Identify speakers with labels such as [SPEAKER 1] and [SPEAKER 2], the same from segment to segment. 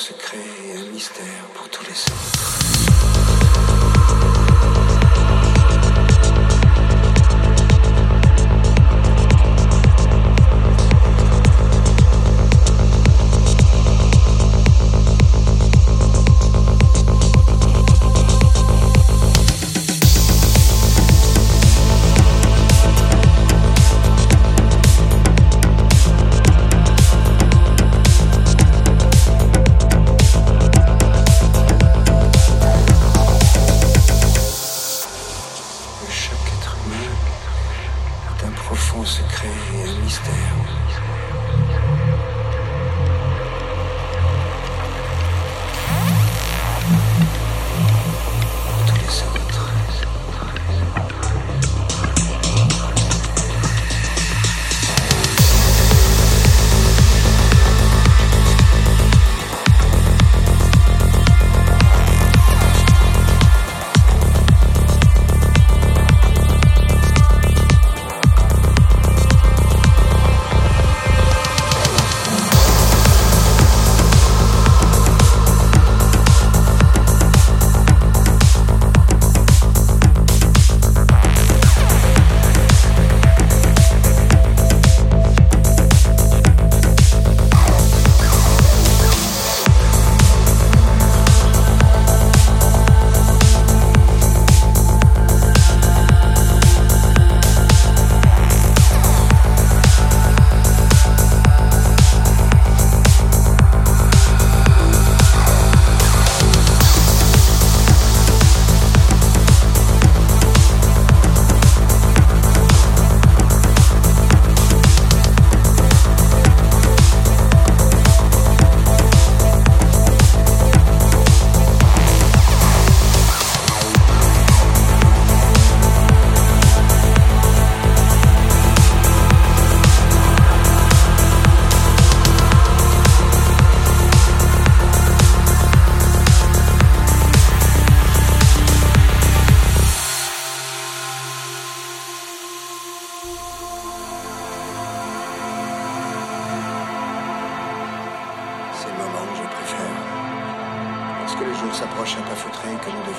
[SPEAKER 1] secret et un mystère pour tous les sens.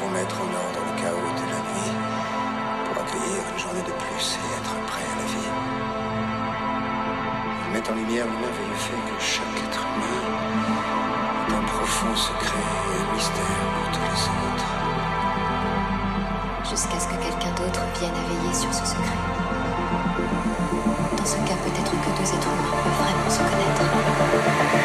[SPEAKER 1] Mettre en ordre le chaos de la nuit pour accueillir une journée de plus et être prêt à la vie. Ils en lumière le merveilleux fait que chaque être humain est un profond secret et un mystère pour tous les autres.
[SPEAKER 2] jusqu'à ce que quelqu'un d'autre vienne à veiller sur ce secret. Dans ce cas, peut-être que deux êtres humains peuvent vraiment se connaître.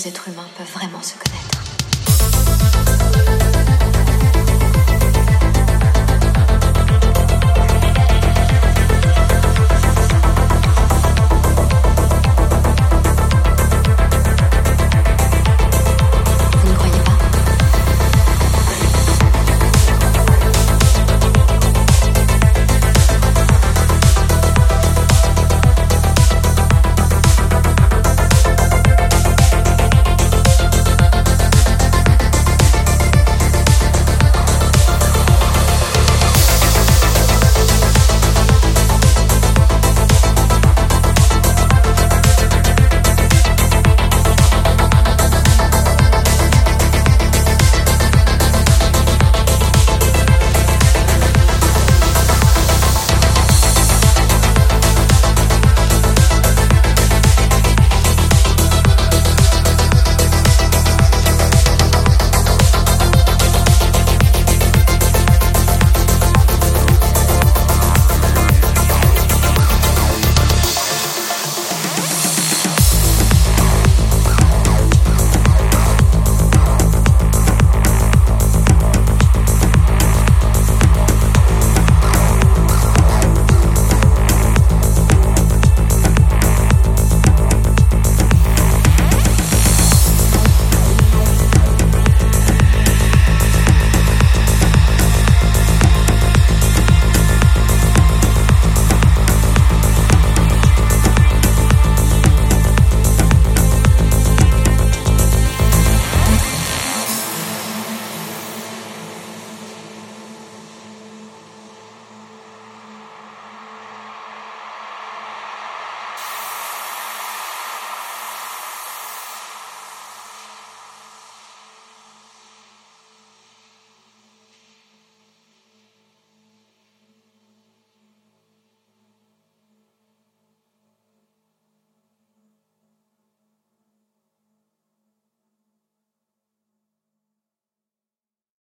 [SPEAKER 2] deux êtres humains peuvent vraiment se connaître.